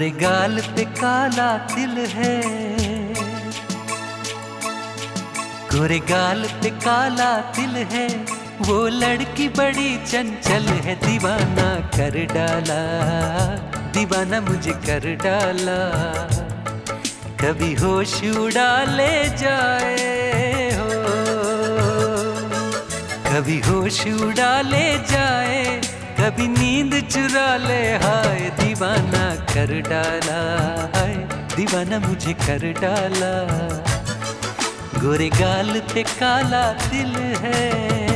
गाल पे काला तिल है। गोरे गाल पे काला तिल है। वो लड़की बड़ी चंचल है। दीवाना कर डाला, दीवाना मुझे कर डाला। कभी होश उड़ा ले जाए हो, कभी होश उड़ा ले जाए। कभी नींद चुरा ले, हाय, दीवाना कर डाला, हाय, दीवाना मुझे कर डाला। गोरे गाल पे काला दिल है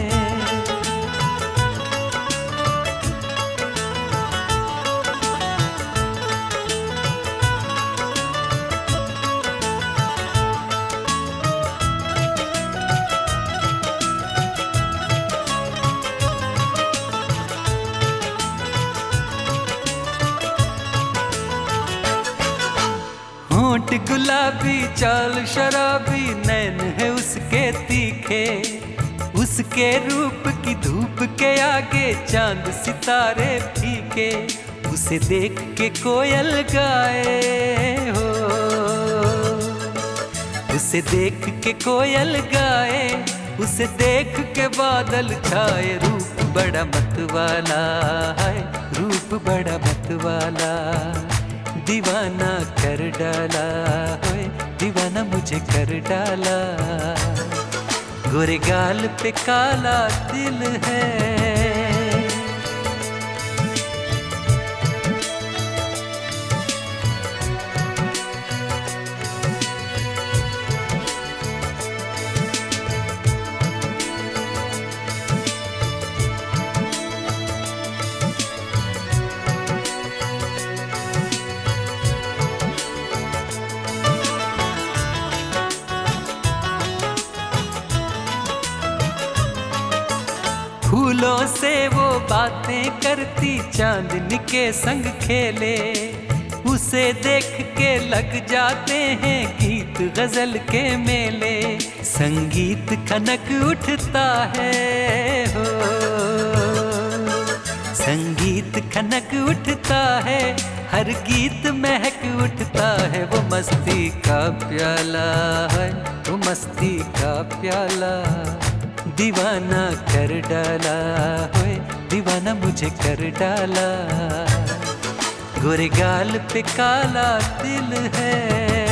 गुलाबी चाल शराबी नैन है उसके तीखे। उसके रूप की धूप के आगे चाँद सितारे फीके। उसे देख के कोयल गाए हो। उसे देख के कोयल गाए, उसे देख के बादल छाए। रूप बड़ा मतवाला है, रूप बड़ा मतवाला। दीवाना कर डाला होए दीवाना मुझे कर डाला। गोरे गाल पे काला दिल है फूलों से वो बातें करती, चांदनी के संग खेले। उसे देख के लग जाते हैं गीत गज़ल के मेले। संगीत खनक उठता है, हो। संगीत खनक उठता है, हर गीत महक उठता है। वो मस्ती का प्याला है, वो मस्ती का प्याला। दीवाना कर डाला होए दीवाना मुझे कर डाला। गोरे गाल पे काला दिल है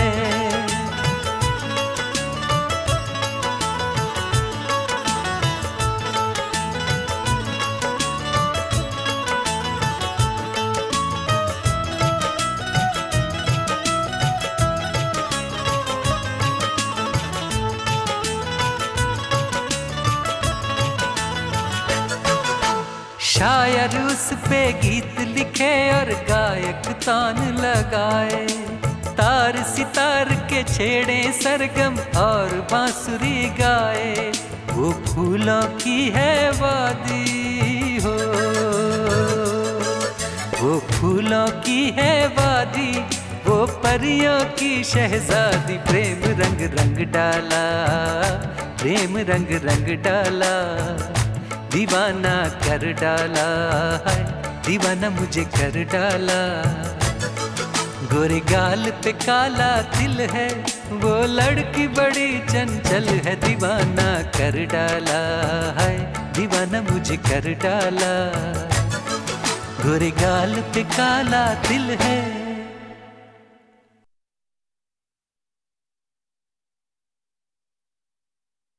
शायर उस पे गीत लिखे और गायक तान लगाए। तार सितार के छेड़े सरगम और बांसुरी गाए। वो फूलों की है वादी हो। वो फूलों की है वादी, वो परियों की शहजादी। प्रेम रंग रंग डाला, प्रेम रंग रंग डाला। दीवाना कर डाला है, दीवाना मुझे कर डाला। गोरे गाल पे काला दिल है, वो लड़की बड़ी चंचल है, दीवाना कर डाला है, दीवाना मुझे कर डाला। गोरे गाल पे काला दिल है